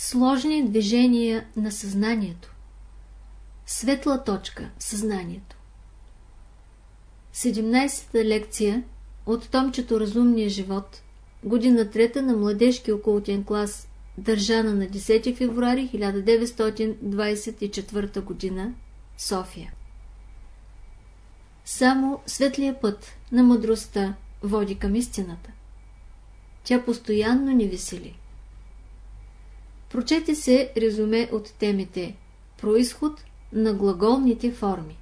Сложни движения на съзнанието. Светла точка – съзнанието. 17-та лекция от томчето Разумния живот, година трета на младежки окултен клас, държана на 10 февруари 1924 година, София. Само светлия път на мъдростта води към истината. Тя постоянно ни весели. Прочете се резюме от темите Происход на глаголните форми.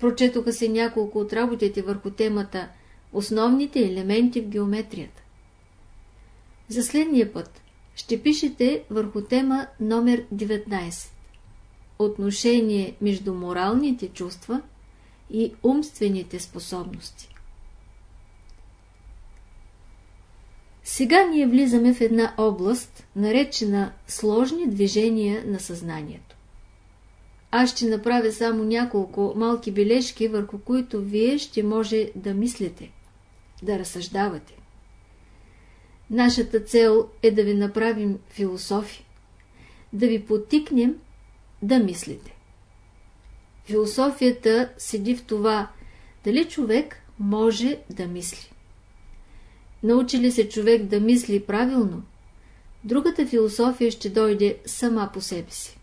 Прочетоха се няколко от работите върху темата Основните елементи в геометрията. За следния път ще пишете върху тема номер 19 Отношение между моралните чувства и умствените способности. Сега ние влизаме в една област, наречена сложни движения на съзнанието. Аз ще направя само няколко малки бележки, върху които вие ще може да мислите, да разсъждавате. Нашата цел е да ви направим философи, да ви потикнем да мислите. Философията седи в това, дали човек може да мисли. Научи ли се човек да мисли правилно, другата философия ще дойде сама по себе си.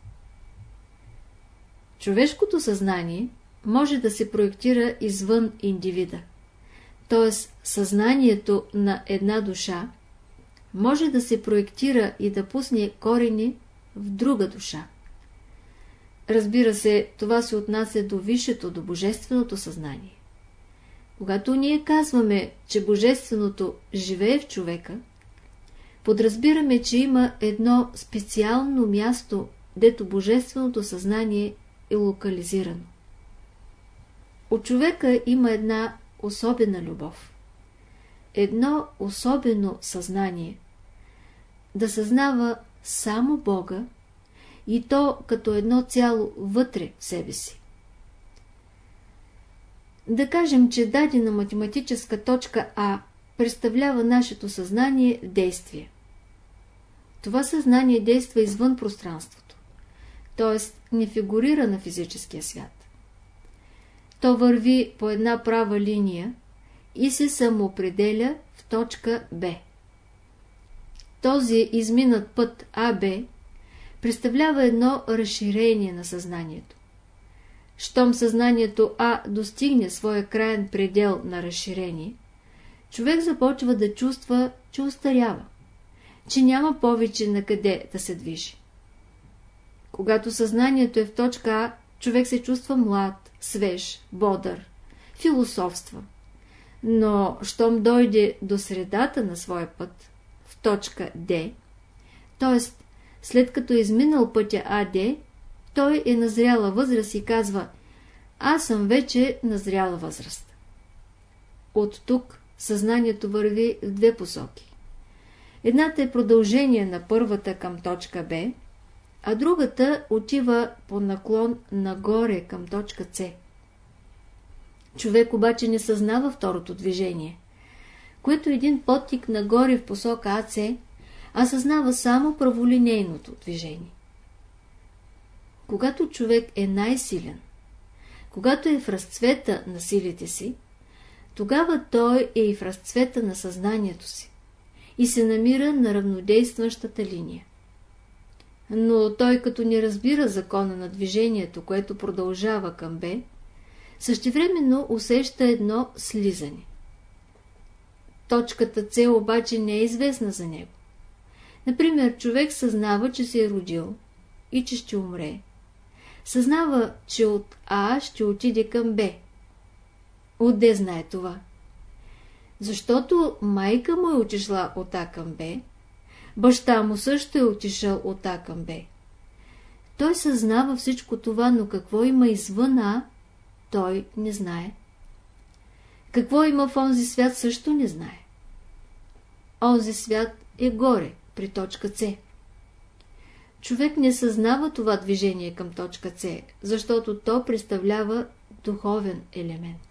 Човешкото съзнание може да се проектира извън индивида, т.е. съзнанието на една душа може да се проектира и да пусне корени в друга душа. Разбира се, това се отнася до висшето, до божественото съзнание. Когато ние казваме, че Божественото живее в човека, подразбираме, че има едно специално място, дето Божественото съзнание е локализирано. От човека има една особена любов. Едно особено съзнание. Да съзнава само Бога и то като едно цяло вътре в себе си. Да кажем, че дадена математическа точка А представлява нашето съзнание в действие. Това съзнание действа извън пространството, т.е. не фигурира на физическия свят. То върви по една права линия и се самоопределя в точка Б. Този изминат път АБ представлява едно разширение на съзнанието. Щом съзнанието А достигне своя краен предел на разширение, човек започва да чувства, че устарява, че няма повече на къде да се движи. Когато съзнанието е в точка А, човек се чувства млад, свеж, бодър, философства. Но, щом дойде до средата на своя път, в точка Д, т.е. след като е изминал пътя АД, той е назряла възраст и казва Аз съм вече назряла възраст. От тук съзнанието върви в две посоки. Едната е продължение на първата към точка Б, а другата отива по наклон нагоре към точка С. Човек обаче не съзнава второто движение, което е един подтик нагоре в посока АЦ, а съзнава само праволинейното движение. Когато човек е най-силен, когато е в разцвета на силите си, тогава той е и в разцвета на съзнанието си и се намира на равнодействащата линия. Но той като не разбира закона на движението, което продължава към Б, същевременно усеща едно слизане. Точката С обаче не е известна за него. Например, човек съзнава, че се е родил и че ще умре. Съзнава, че от А ще отиде към Б. Отде знае това? Защото майка му е отишла от А към Б, баща му също е отишъл от А към Б. Той съзнава всичко това, но какво има извън А, той не знае. Какво има в онзи свят, също не знае. Онзи свят е горе, при точка С. Човек не съзнава това движение към точка С, защото то представлява духовен елемент.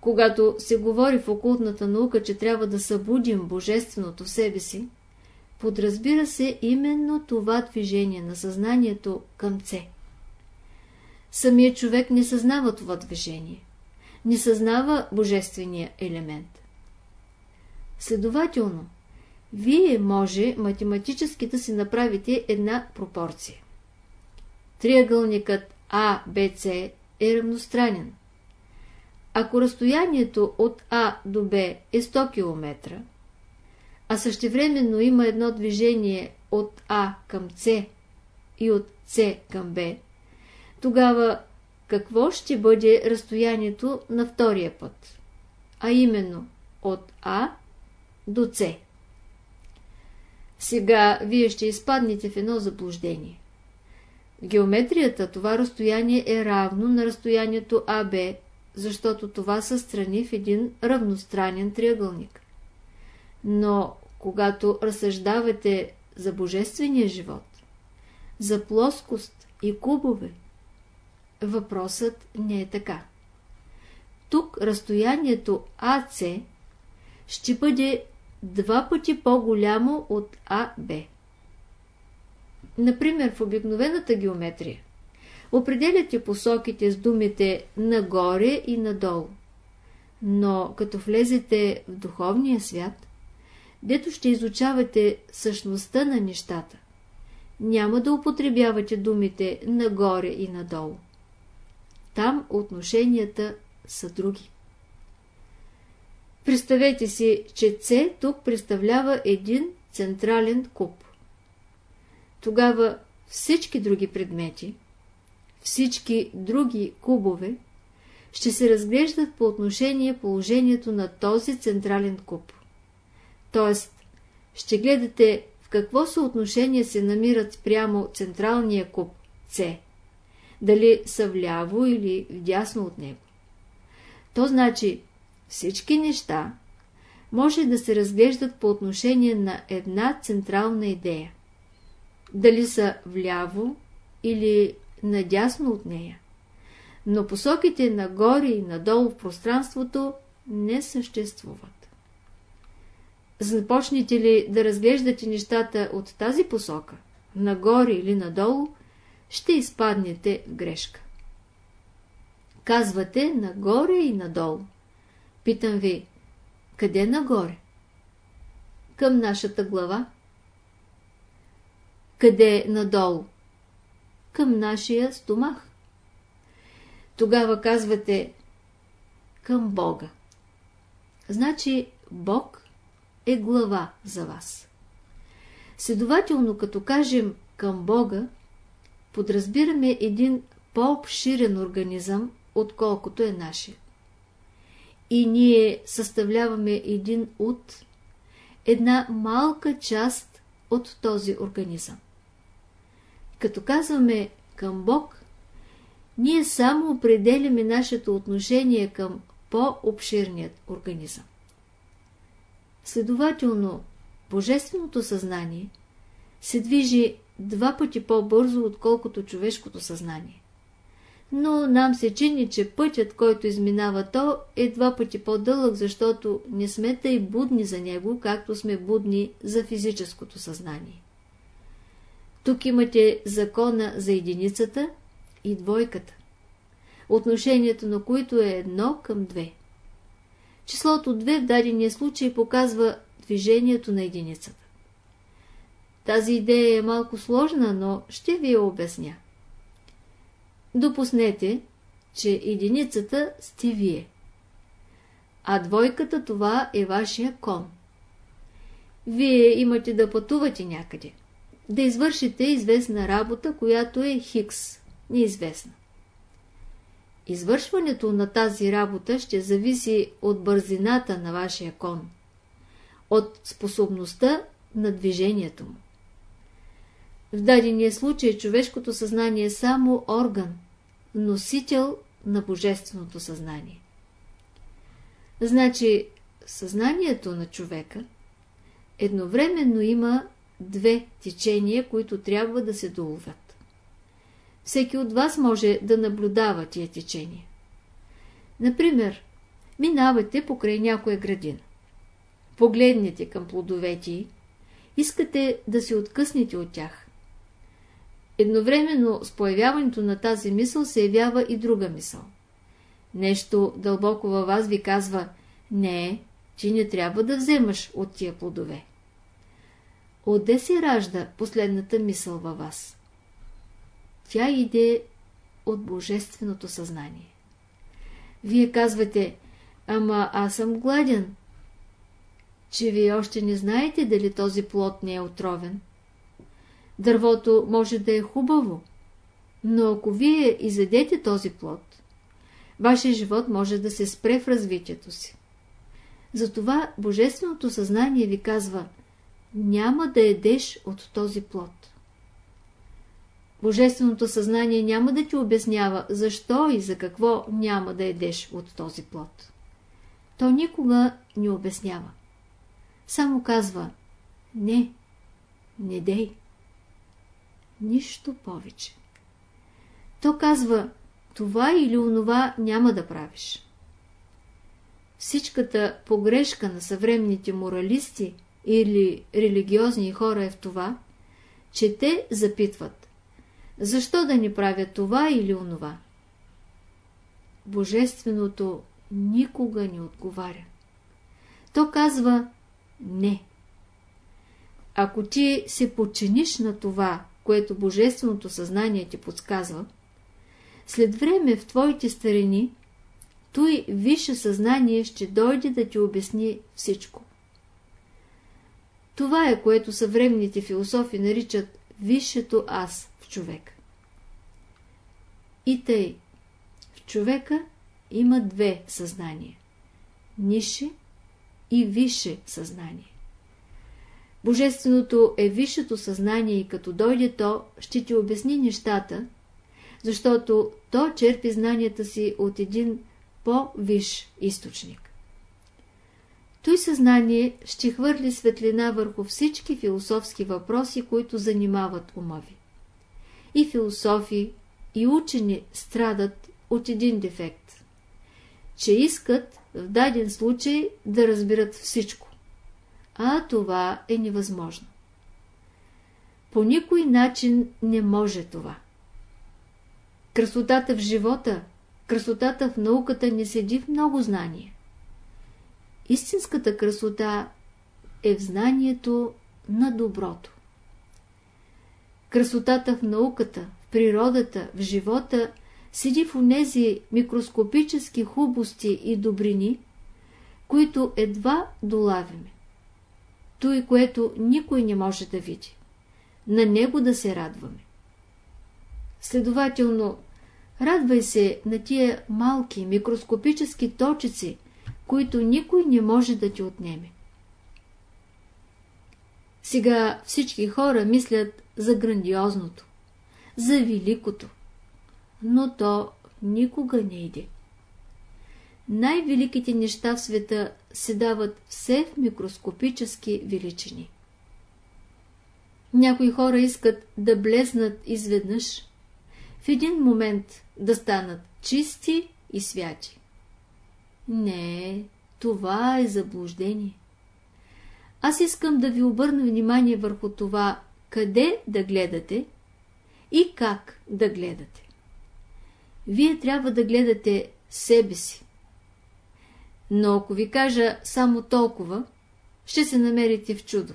Когато се говори в окултната наука, че трябва да събудим божественото в себе си, подразбира се именно това движение на съзнанието към С. Самият човек не съзнава това движение, не съзнава божествения елемент. Следователно, вие може математически да си направите една пропорция. Триъгълникът АБЦ е равностранен. Ако разстоянието от А до Б е 100 км, а същевременно има едно движение от А към С и от С към Б, тогава какво ще бъде разстоянието на втория път, а именно от А до С. Сега вие ще изпаднете в едно заблуждение. В геометрията това разстояние е равно на разстоянието АБ, защото това са страни в един равностранен триъгълник. Но когато разсъждавате за божествения живот, за плоскост и кубове, въпросът не е така. Тук разстоянието АЦ ще бъде два пъти по-голямо от АБ. Например, в обикновената геометрия определяте посоките с думите нагоре и надолу. Но като влезете в духовния свят, дето ще изучавате същността на нещата, няма да употребявате думите нагоре и надолу. Там отношенията са други. Представете си, че С тук представлява един централен куб. Тогава всички други предмети, всички други кубове ще се разглеждат по отношение положението на този централен куб. Тоест, ще гледате в какво съотношение се намират спрямо централния куб С. Дали са вляво или вдясно от него. То значи, всички неща може да се разглеждат по отношение на една централна идея. Дали са вляво или надясно от нея. Но посоките нагоре и надолу в пространството не съществуват. Започнете ли да разглеждате нещата от тази посока, нагоре или надолу, ще изпаднете в грешка. Казвате нагоре и надолу. Питам ви, къде нагоре? Към нашата глава. Къде надолу? Към нашия стомах. Тогава казвате към Бога. Значи Бог е глава за вас. Следователно, като кажем към Бога, подразбираме един по-обширен организъм, отколкото е нашия и ние съставляваме един от една малка част от този организъм. Като казваме към Бог, ние само определяме нашето отношение към по-обширният организъм. Следователно, Божественото съзнание се движи два пъти по-бързо, отколкото човешкото съзнание но нам се чини, че пътят, който изминава то, е два пъти по-дълъг, защото не сме тъй будни за него, както сме будни за физическото съзнание. Тук имате закона за единицата и двойката, отношението на които е едно към две. Числото 2 в дадения случай показва движението на единицата. Тази идея е малко сложна, но ще ви я обясня. Допуснете, че единицата сте вие, а двойката това е вашия кон. Вие имате да пътувате някъде, да извършите известна работа, която е хикс, неизвестна. Извършването на тази работа ще зависи от бързината на вашия кон, от способността на движението му. В дадения случай човешкото съзнание е само орган, носител на божественото съзнание. Значи, съзнанието на човека едновременно има две течения, които трябва да се доловят. Всеки от вас може да наблюдава тия течения. Например, минавате покрай някоя градина. Погледнете към плодовете искате да се откъснете от тях. Едновременно с появяването на тази мисъл се явява и друга мисъл. Нещо дълбоко във вас ви казва, не, ти не трябва да вземаш от тия плодове. Отде се ражда последната мисъл във вас? Тя иде от Божественото съзнание. Вие казвате, ама аз съм гладен, че вие още не знаете дали този плод не е отровен. Дървото може да е хубаво, но ако вие изедете този плод, вашия живот може да се спре в развитието си. Затова Божественото съзнание ви казва, няма да едеш от този плод. Божественото съзнание няма да ти обяснява защо и за какво няма да едеш от този плод. То никога не обяснява. Само казва не, не дей. Нищо повече. То казва това или онова няма да правиш. Всичката погрешка на съвременните моралисти или религиозни хора е в това, че те запитват защо да ни правят това или онова. Божественото никога не отговаря. То казва не. Ако ти се подчиниш на това, което Божественото съзнание ти подсказва, след време в твоите старини, той висше съзнание ще дойде да ти обясни всичко. Това е, което съвременните философи наричат висшето аз в човек. И тъй, в човека има две съзнания – нише и висше съзнание. Божественото е висшето съзнание и като дойде то, ще ти обясни нещата, защото то черпи знанията си от един по-виш източник. Той съзнание ще хвърли светлина върху всички философски въпроси, които занимават ума ви. И философи, и учени страдат от един дефект, че искат в даден случай да разберат всичко, а това е невъзможно. По никой начин не може това. Красотата в живота, красотата в науката не седи в много знания. Истинската красота е в знанието на доброто. Красотата в науката, в природата, в живота седи в онези микроскопически хубости и добрини, които едва долавяме. Той, което никой не може да види. На него да се радваме. Следователно, радвай се на тия малки микроскопически точици, които никой не може да ти отнеме. Сега всички хора мислят за грандиозното, за великото, но то никога не иде. Най-великите неща в света се дават все в микроскопически величини. Някои хора искат да блезнат изведнъж, в един момент да станат чисти и святи. Не, това е заблуждение. Аз искам да ви обърна внимание върху това, къде да гледате и как да гледате. Вие трябва да гледате себе си. Но ако ви кажа само толкова, ще се намерите в чудо.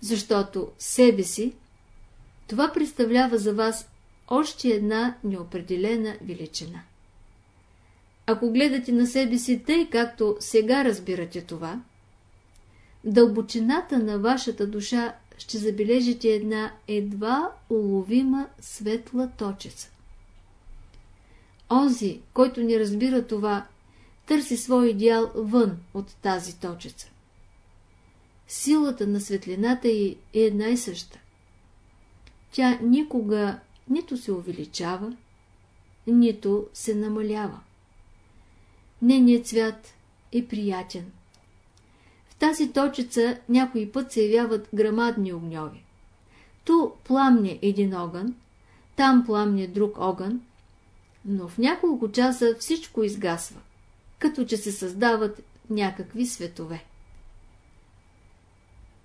Защото себе си, това представлява за вас още една неопределена величина. Ако гледате на себе си тъй, както сега разбирате това, дълбочината на вашата душа ще забележите една едва уловима светла точица. Онзи, който не разбира това, търси свой идеал вън от тази точица. Силата на светлината й е една и съща. Тя никога нито се увеличава, нито се намалява. Нейният цвят е приятен. В тази точица някой път се явяват грамадни огньови. Ту пламне един огън, там пламне друг огън, но в няколко часа всичко изгасва, като че се създават някакви светове.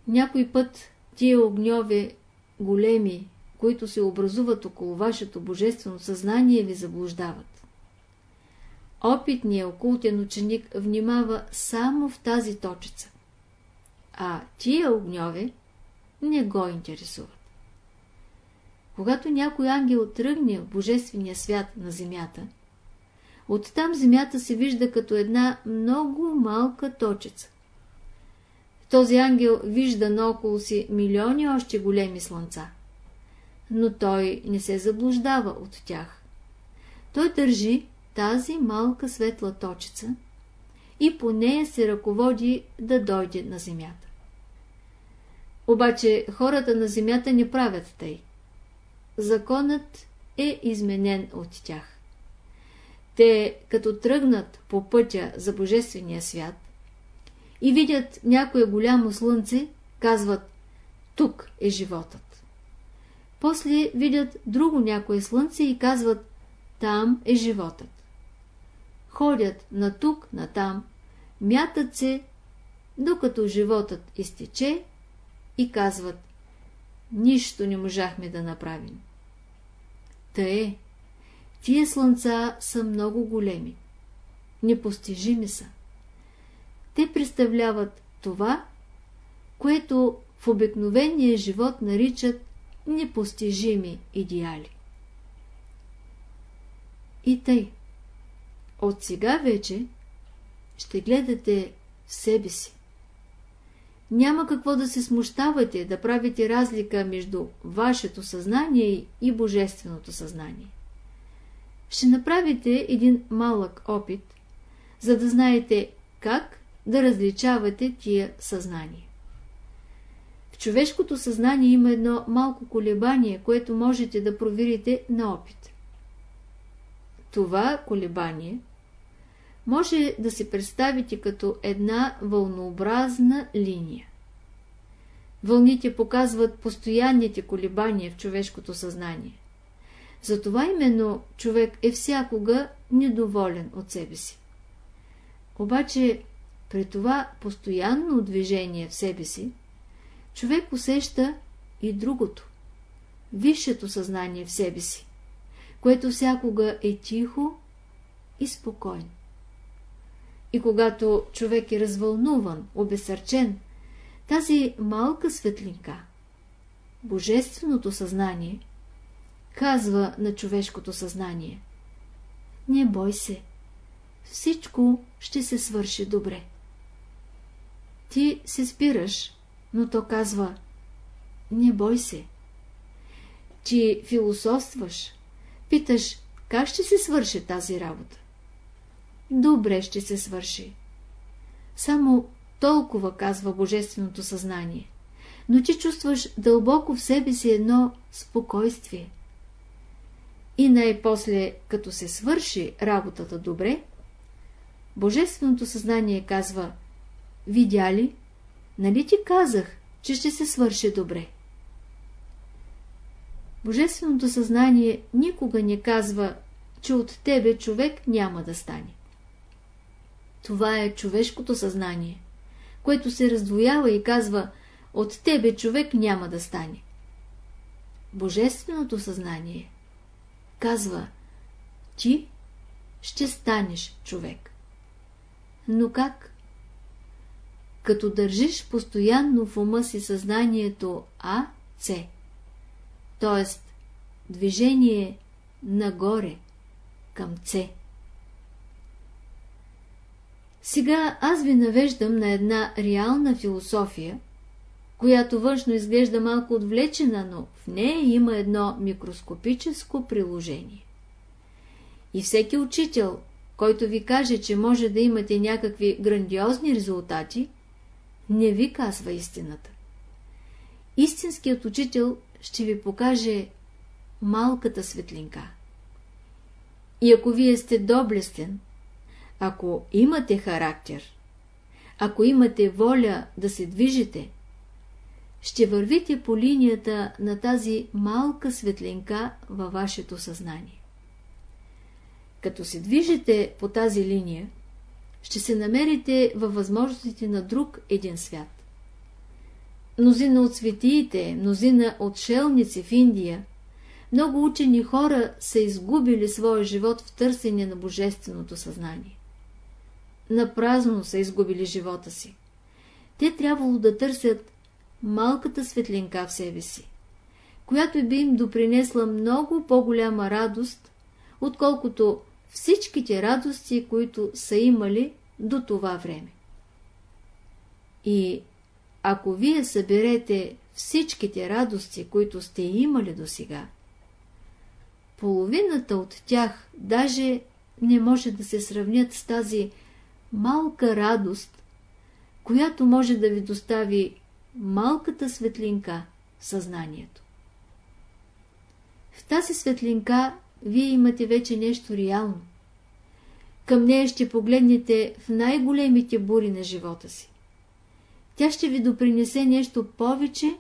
Някой път тия огньове големи, които се образуват около вашето божествено съзнание, ви заблуждават. Опитният окултен ученик внимава само в тази точица, а тия огньове не го интересуват. Когато някой ангел тръгне в божествения свят на земята, оттам земята се вижда като една много малка точица. Този ангел вижда наоколо си милиони още големи слънца, но той не се заблуждава от тях. Той държи тази малка светла точица и по нея се ръководи да дойде на земята. Обаче хората на земята не правят тъй. Законът е изменен от тях. Те, като тръгнат по пътя за Божествения свят и видят някое голямо слънце, казват «Тук е животът». После видят друго някое слънце и казват «Там е животът». Ходят на тук, на там, мятат се, докато животът изтече и казват Нищо не можахме да направим. Тъе, тия слънца са много големи. Непостижими са. Те представляват това, което в обикновения живот наричат непостижими идеали. И тъй, от сега вече ще гледате в себе си. Няма какво да се смущавате, да правите разлика между вашето съзнание и божественото съзнание. Ще направите един малък опит, за да знаете как да различавате тия съзнание. В човешкото съзнание има едно малко колебание, което можете да проверите на опит. Това колебание – може да се представите като една вълнообразна линия. Вълните показват постоянните колебания в човешкото съзнание. Затова именно човек е всякога недоволен от себе си. Обаче при това постоянно движение в себе си, човек усеща и другото, висшето съзнание в себе си, което всякога е тихо и спокойно. И когато човек е развълнуван, обесърчен, тази малка светлинка, божественото съзнание, казва на човешкото съзнание Не бой се, всичко ще се свърши добре. Ти се спираш, но то казва Не бой се. Ти философстваш, питаш как ще се свърши тази работа добре ще се свърши. Само толкова казва Божественото съзнание, но ти чувстваш дълбоко в себе си едно спокойствие. И най-после, като се свърши работата добре, Божественото съзнание казва, видя ли, нали ти казах, че ще се свърши добре? Божественото съзнание никога не казва, че от тебе човек няма да стане. Това е човешкото съзнание, което се раздвоява и казва от тебе човек няма да стане. Божественото съзнание казва ти ще станеш човек. Но как? Като държиш постоянно в ума си съзнанието А, С, т.е. движение нагоре към С. Сега аз ви навеждам на една реална философия, която външно изглежда малко отвлечена, но в нея има едно микроскопическо приложение. И всеки учител, който ви каже, че може да имате някакви грандиозни резултати, не ви казва истината. Истинският учител ще ви покаже малката светлинка. И ако вие сте доблестен, ако имате характер, ако имате воля да се движите, ще вървите по линията на тази малка светлинка във вашето съзнание. Като се движите по тази линия, ще се намерите във възможностите на друг един свят. мнозина от светиите, мнозина отшелници в Индия, много учени хора са изгубили своя живот в търсене на божественото съзнание. Напразно са изгубили живота си. Те трябвало да търсят малката светлинка в себе си, която би им допринесла много по-голяма радост, отколкото всичките радости, които са имали до това време. И ако вие съберете всичките радости, които сте имали до сега, половината от тях даже не може да се сравнят с тази малка радост, която може да ви достави малката светлинка съзнанието. В тази светлинка вие имате вече нещо реално. Към нея ще погледнете в най-големите бури на живота си. Тя ще ви допринесе нещо повече,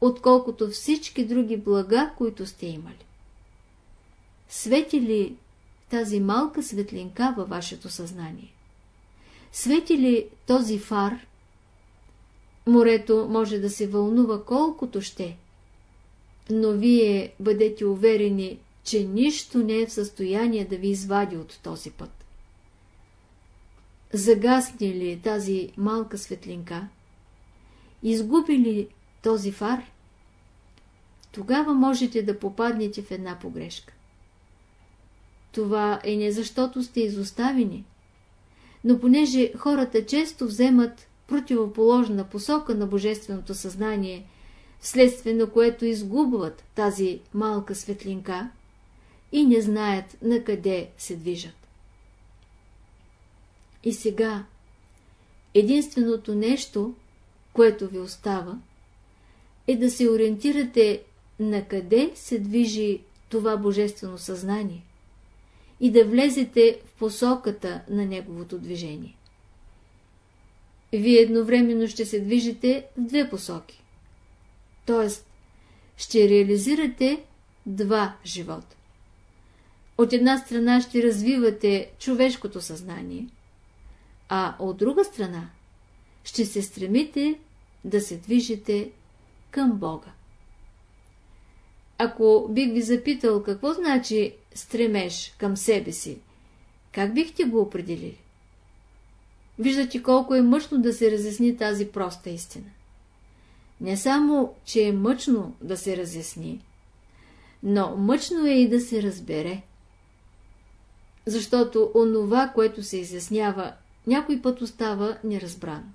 отколкото всички други блага, които сте имали. Свети ли тази малка светлинка във вашето съзнание? Свети ли този фар? Морето може да се вълнува колкото ще, но вие бъдете уверени, че нищо не е в състояние да ви извади от този път. Загасне ли тази малка светлинка? Изгуби ли този фар? Тогава можете да попаднете в една погрешка. Това е не защото сте изоставени, но понеже хората често вземат противоположна посока на Божественото съзнание, вследствие на което изгубват тази малка светлинка и не знаят на къде се движат. И сега, единственото нещо, което ви остава, е да се ориентирате на къде се движи това божествено съзнание и да влезете в посоката на неговото движение. Вие едновременно ще се движите в две посоки. Тоест, ще реализирате два живота. От една страна ще развивате човешкото съзнание, а от друга страна ще се стремите да се движите към Бога. Ако бих ви запитал какво значи стремеж към себе си, как бихте го определили? Виждате колко е мъчно да се разясни тази проста истина. Не само, че е мъчно да се разясни, но мъчно е и да се разбере. Защото онова, което се изяснява, някой път остава неразбрано.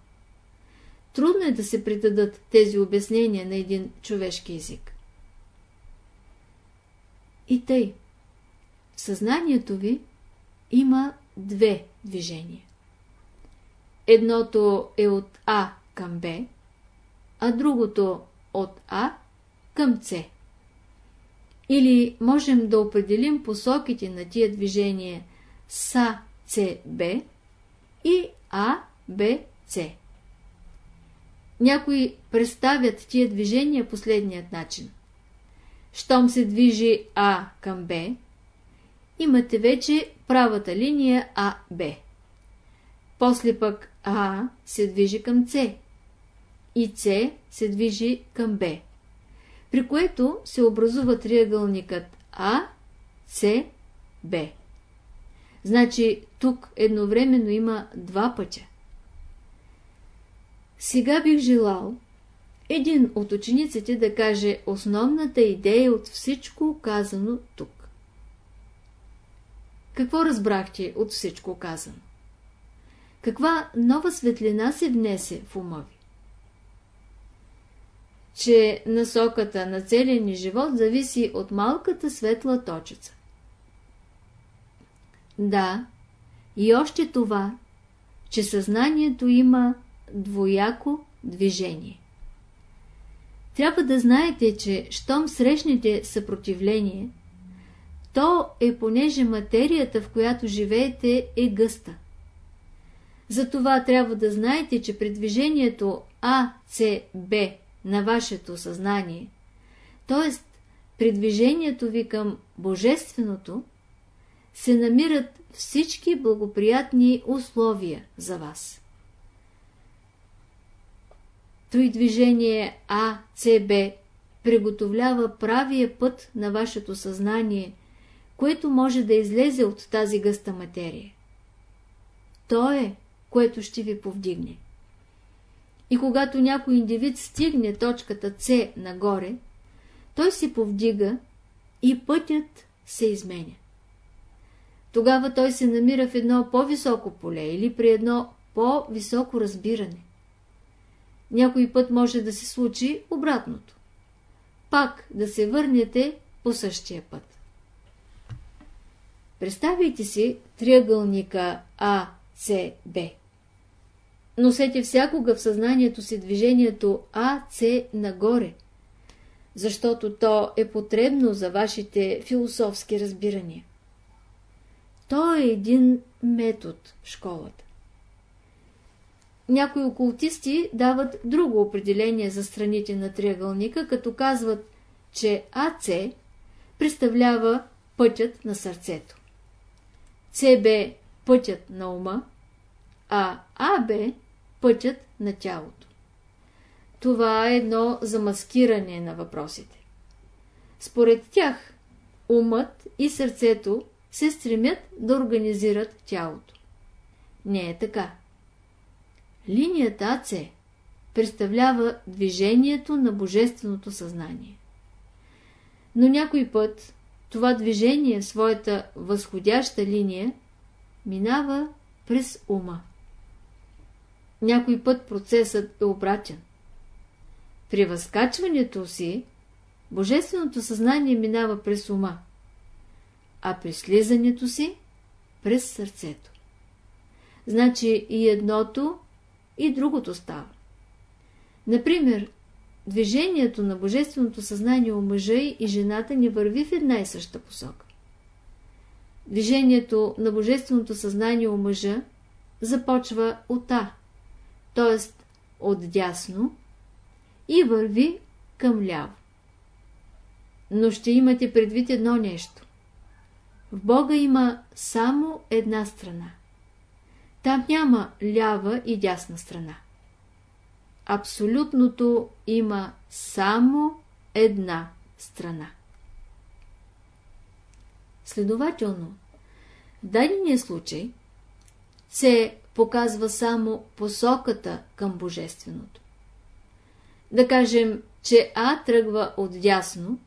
Трудно е да се придадат тези обяснения на един човешки език. И тъй, в съзнанието ви има две движения. Едното е от А към Б, а другото от А към С. Или можем да определим посоките на тия движения СА, С, Б и А, Б, С. Някои представят тия движения последният начин. Щом се движи А към Б, имате вече правата линия АБ. После пък А се движи към С и С се движи към Б, при което се образува триъгълникът А, С, Б. Значи тук едновременно има два пътя. Сега бих желал един от учениците да каже основната идея от всичко казано тук. Какво разбрахте от всичко казано? Каква нова светлина се внесе в ума ви? Че насоката на целия ни живот зависи от малката светла точица. Да, и още това, че съзнанието има двояко движение. Трябва да знаете, че щом срещнете съпротивление, то е понеже материята, в която живеете, е гъста. Затова трябва да знаете, че при движението А, С, Б на вашето съзнание, т.е. при движението ви към Божественото, се намират всички благоприятни условия за вас. Той движение А, С, Б приготовлява правия път на вашето съзнание, което може да излезе от тази гъста материя. То е, което ще ви повдигне. И когато някой индивид стигне точката С нагоре, той се повдига и пътят се изменя. Тогава той се намира в едно по-високо поле или при едно по-високо разбиране. Някой път може да се случи обратното. Пак да се върнете по същия път. Представете си триъгълника А, С, Б. Носете всякога в съзнанието си движението А, С нагоре, защото то е потребно за вашите философски разбирания. То е един метод в школата. Някои окултисти дават друго определение за страните на триъгълника, като казват, че АЦ представлява пътят на сърцето. ЦБ – пътят на ума, а АБ – пътят на тялото. Това е едно замаскиране на въпросите. Според тях, умът и сърцето се стремят да организират тялото. Не е така. Линията АЦ представлява движението на Божественото съзнание. Но някой път това движение в своята възходяща линия минава през ума. Някой път процесът е обратен. При възкачването си Божественото съзнание минава през ума, а при слизането си през сърцето. Значи и едното, и другото става. Например, движението на Божественото съзнание у мъжа и жената не върви в една и съща посока. Движението на Божественото съзнание у мъжа започва от А, т.е. от дясно и върви към ляво. Но ще имате предвид едно нещо. В Бога има само една страна. Там няма лява и дясна страна. Абсолютното има само една страна. Следователно, в дадения случай се показва само посоката към Божественото. Да кажем, че А тръгва от дясно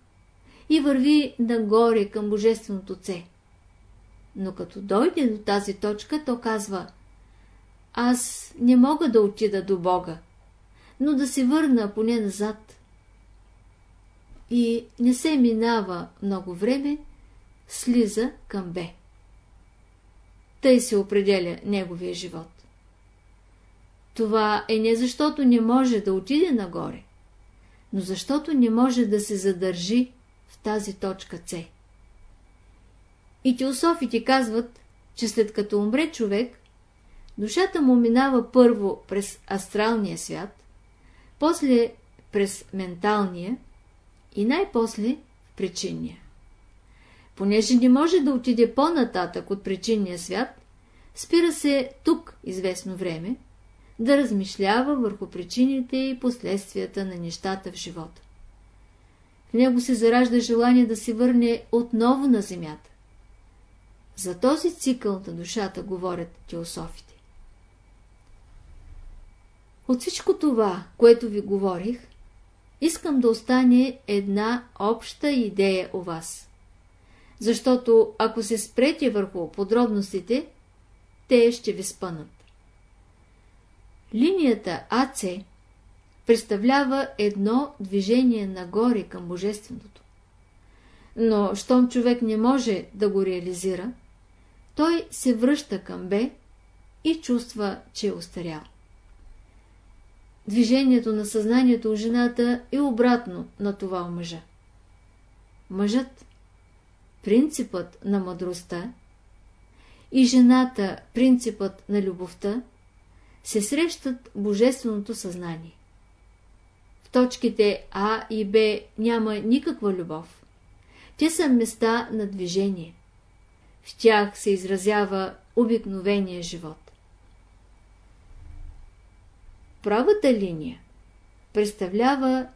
и върви нагоре към Божественото С. Но като дойде до тази точка, то казва Аз не мога да отида до Бога, но да се върна поне назад. И не се минава много време, слиза към Б. Тъй се определя неговия живот. Това е не защото не може да отиде нагоре, но защото не може да се задържи в тази точка С. И теософите казват, че след като умре човек, душата му минава първо през астралния свят, после през менталния и най-после в причинния. Понеже не може да отиде по-нататък от причинния свят, спира се тук известно време, да размишлява върху причините и последствията на нещата в живота. В него се заражда желание да се върне отново на земята. За този цикъл на душата говорят теософите. От всичко това, което ви говорих, искам да остане една обща идея у вас. Защото ако се спрете върху подробностите, те ще ви спънат. Линията АЦ представлява едно движение нагоре към Божественото. Но, щом човек не може да го реализира, той се връща към Б и чувства, че е устарял. Движението на съзнанието у жената е обратно на това у мъжа. Мъжът, принципът на мъдростта и жената, принципът на любовта, се срещат божественото съзнание. В точките А и Б няма никаква любов. Те са места на движение. В тях се изразява обикновения живот. Правата линия представлява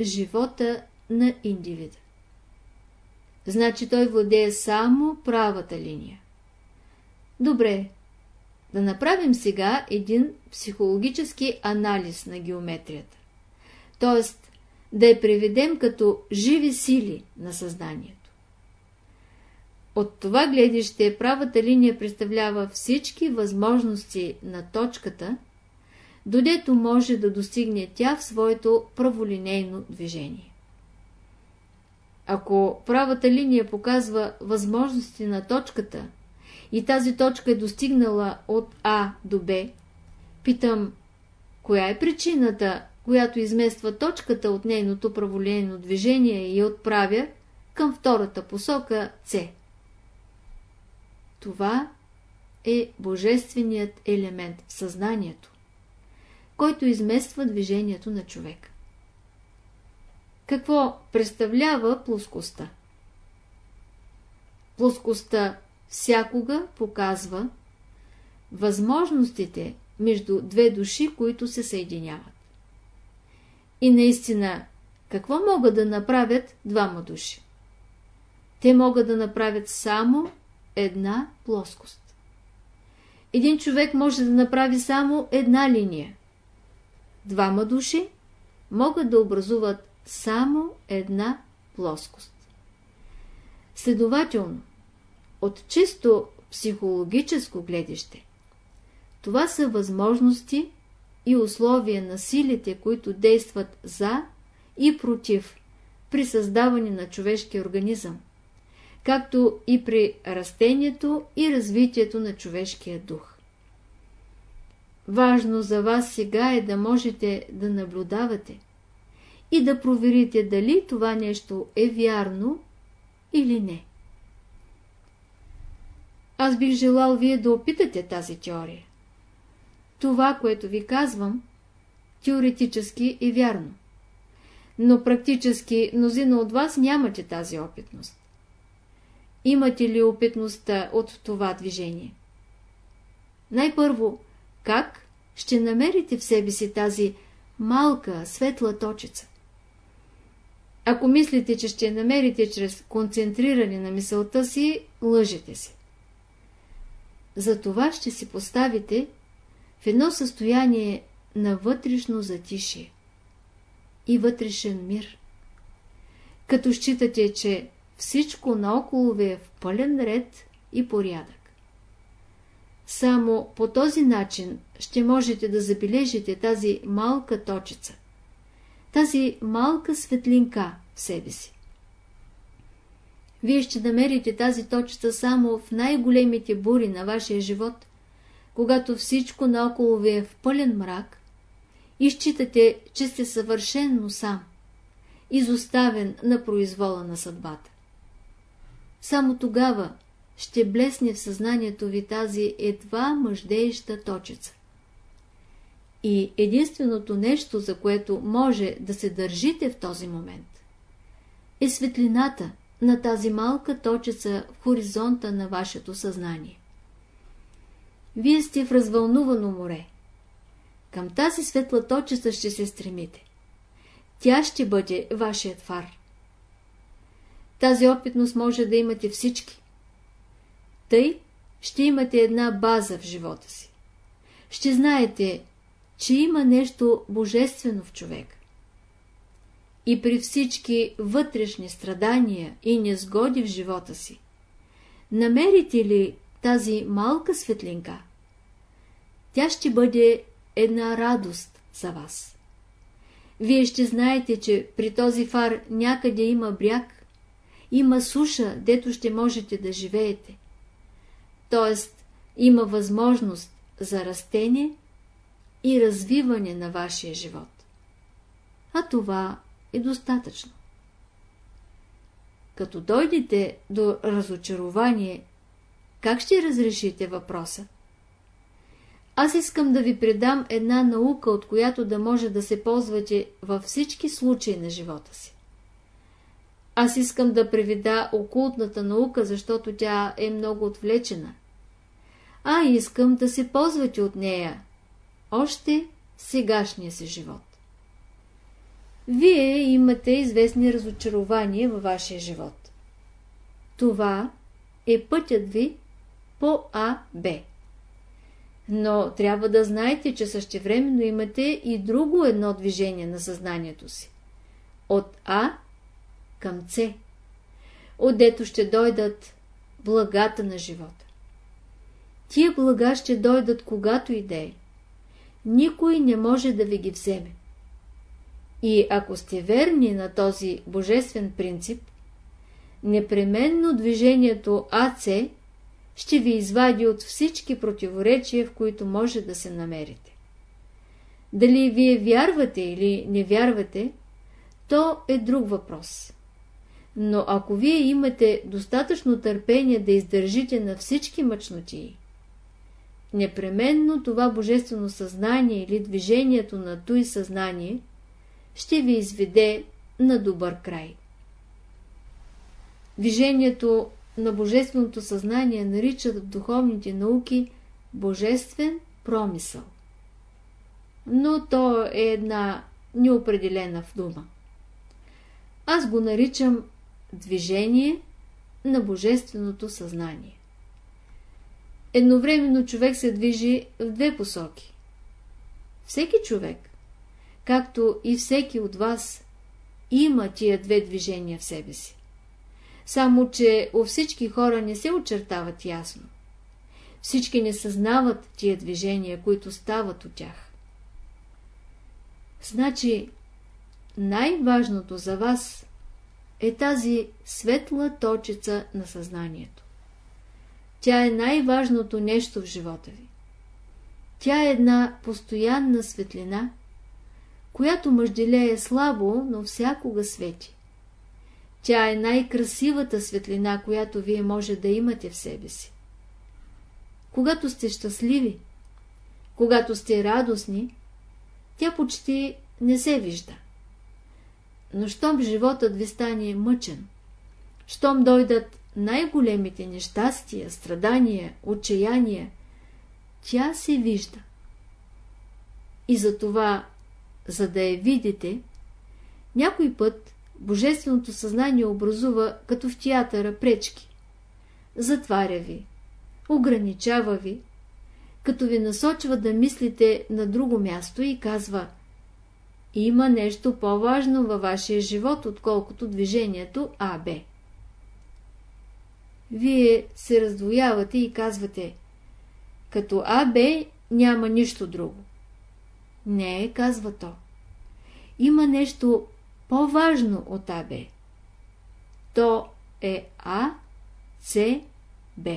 живота на индивида. Значи той владее само правата линия. Добре, да направим сега един психологически анализ на геометрията. Тоест, да я приведем като живи сили на съзнанието. От това гледище правата линия представлява всички възможности на точката, додето може да достигне тя в своето праволинейно движение. Ако правата линия показва възможности на точката и тази точка е достигнала от А до Б, питам, коя е причината, която измества точката от нейното праволинейно движение и отправя към втората посока С. Това е божественият елемент в съзнанието, който измества движението на човека. Какво представлява плоскостта? Плоскостта всякога показва възможностите между две души, които се съединяват. И наистина, какво могат да направят двама души? Те могат да направят само една плоскост. Един човек може да направи само една линия. Двама души могат да образуват само една плоскост. Следователно, от чисто психологическо гледище, това са възможности и условия на силите, които действат за и против при създаване на човешкия организъм както и при растението и развитието на човешкия дух. Важно за вас сега е да можете да наблюдавате и да проверите дали това нещо е вярно или не. Аз бих желал вие да опитате тази теория. Това, което ви казвам, теоретически е вярно. Но практически мнозина от вас нямате тази опитност. Имате ли опитността от това движение? Най-първо, как ще намерите в себе си тази малка, светла точица? Ако мислите, че ще намерите чрез концентриране на мисълта си, лъжете се. За това ще си поставите в едно състояние на вътрешно затишие и вътрешен мир. Като считате, че всичко наоколо ви е в пълен ред и порядък. Само по този начин ще можете да забележите тази малка точица, тази малка светлинка в себе си. Вие ще намерите тази точица само в най-големите бури на вашия живот, когато всичко наоколо ви е в пълен мрак и считате, че сте съвършенно сам, изоставен на произвола на съдбата. Само тогава ще блесне в съзнанието ви тази едва мъждееща точица. И единственото нещо, за което може да се държите в този момент, е светлината на тази малка точица в хоризонта на вашето съзнание. Вие сте в развълнувано море. Към тази светла точица ще се стремите. Тя ще бъде вашият фар. Тази опитност може да имате всички. Тъй ще имате една база в живота си. Ще знаете, че има нещо божествено в човека. И при всички вътрешни страдания и незгоди в живота си, намерите ли тази малка светлинка, тя ще бъде една радост за вас. Вие ще знаете, че при този фар някъде има бряг, има суша, дето ще можете да живеете. Тоест, има възможност за растение и развиване на вашия живот. А това е достатъчно. Като дойдете до разочарование, как ще разрешите въпроса? Аз искам да ви предам една наука, от която да може да се ползвате във всички случаи на живота си. Аз искам да приведа окултната наука, защото тя е много отвлечена. А искам да се ползвате от нея още сегашния си живот. вие имате известни разочарования във вашия живот. Това е пътят ви по А, Б. Но трябва да знаете, че същевременно имате и друго едно движение на съзнанието си. От А към С, отдето ще дойдат благата на живота. Тия блага ще дойдат когато и да е. Никой не може да ви ги вземе. И ако сте верни на този божествен принцип, непременно движението АЦ ще ви извади от всички противоречия, в които може да се намерите. Дали вие вярвате или не вярвате, то е друг въпрос. Но ако вие имате достатъчно търпение да издържите на всички мъчнотии, непременно това божествено съзнание или движението на той съзнание ще ви изведе на добър край. Движението на божественото съзнание наричат в духовните науки божествен промисъл. Но то е една неопределена в дума. Аз го наричам движение на божественото съзнание. Едновременно човек се движи в две посоки. Всеки човек, както и всеки от вас, има тия две движения в себе си. Само, че у всички хора не се очертават ясно. Всички не съзнават тия движения, които стават от тях. Значи, най-важното за вас е тази светла точица на съзнанието. Тя е най-важното нещо в живота ви. Тя е една постоянна светлина, която мъжделее слабо, но всякога свети. Тя е най-красивата светлина, която вие може да имате в себе си. Когато сте щастливи, когато сте радостни, тя почти не се вижда. Но щом животът ви стане мъчен, щом дойдат най-големите нещастия, страдания, отчаяния, тя се вижда. И затова, за да я видите, някой път Божественото съзнание образува като в театъра пречки. Затваря ви, ограничава ви, като ви насочва да мислите на друго място и казва има нещо по-важно във вашия живот, отколкото движението АБ. Вие се раздвоявате и казвате като АБ няма нищо друго. Не, казва то. Има нещо по-важно от АБ. То е А, С, Б.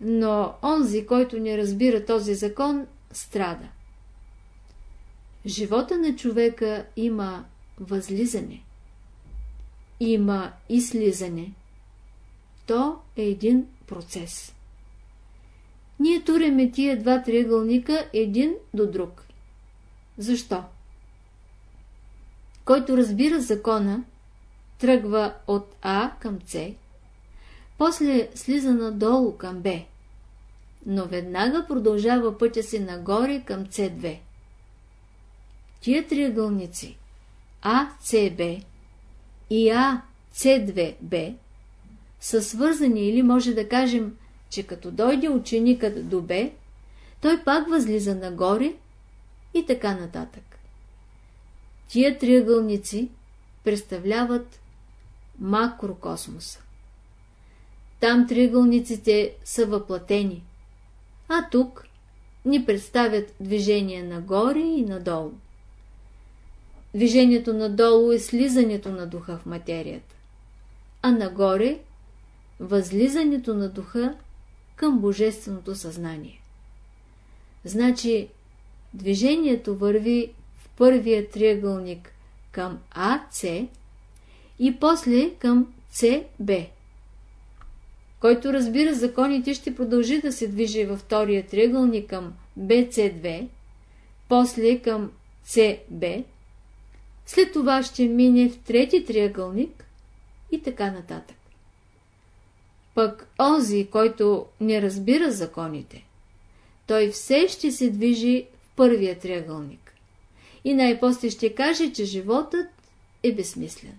Но онзи, който не разбира този закон, страда. Живота на човека има възлизане. Има и слизане. То е един процес. Ние туреме тия два триъгълника един до друг. Защо? който разбира закона, тръгва от А към С, после слиза надолу към Б, но веднага продължава пътя си нагоре към С2. Тия триъгълници А, С, Б и А, С2, Б са свързани или може да кажем, че като дойде ученикът до Б, той пак възлиза нагоре и така нататък. Тия триъгълници представляват макрокосмоса. Там триъгълниците са въплатени, а тук ни представят движение нагоре и надолу. Движението надолу е слизането на духа в материята, а нагоре – възлизането на духа към божественото съзнание. Значи, движението върви първия триъгълник към АЦ и после към ЦБ. Който разбира законите, ще продължи да се движи във втория триъгълник към BC2, после към CB, след това ще мине в трети триъгълник и така нататък. Пък онзи, който не разбира законите, той все ще се движи в първия триъгълник и най-после ще каже, че животът е безсмислен.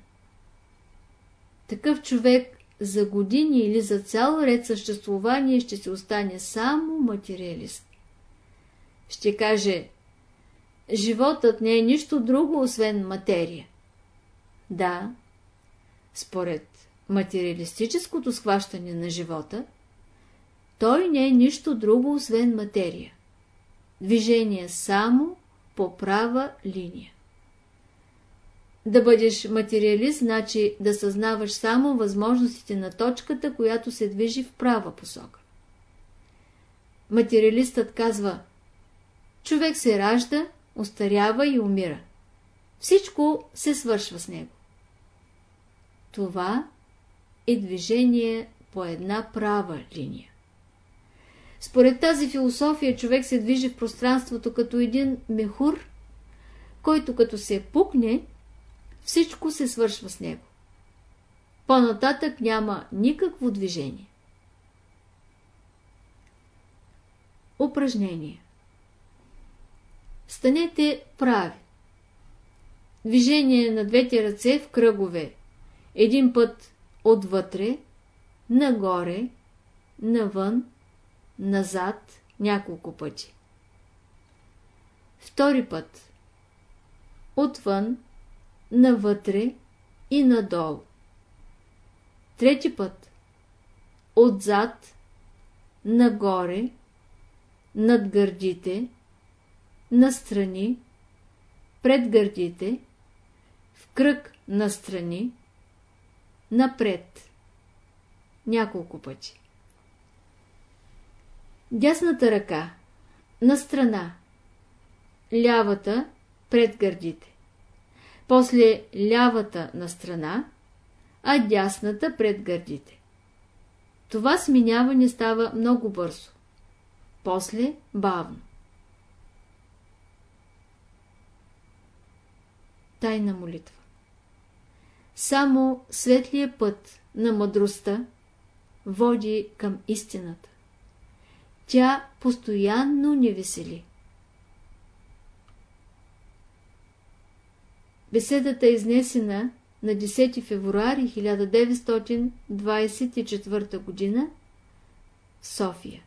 Такъв човек за години или за цял ред съществувание ще се остане само материалист. Ще каже, животът не е нищо друго, освен материя. Да, според материалистическото схващане на живота, той не е нищо друго, освен материя. Движение само по права линия. Да бъдеш материалист, значи да съзнаваш само възможностите на точката, която се движи в права посока. Материалистът казва Човек се ражда, остарява и умира. Всичко се свършва с него. Това е движение по една права линия. Според тази философия човек се движи в пространството като един мехур, който като се пукне, всичко се свършва с него. По-нататък няма никакво движение. Упражнение Станете прави. Движение на двете ръце в кръгове. Един път отвътре, нагоре, навън, назад няколко пъти. Втори път. Отвън, навътре и надолу. Трети път. Отзад, нагоре, над гърдите, настрани, пред гърдите, в кръг настрани, напред. Няколко пъти. Дясната ръка на страна, лявата пред гърдите, после лявата на страна, а дясната пред гърдите. Това сминяване става много бързо, после бавно. Тайна молитва Само светлия път на мъдростта води към истината тя постоянно ни весели. Беседата е изнесена на 10 февруари 1924 г. София.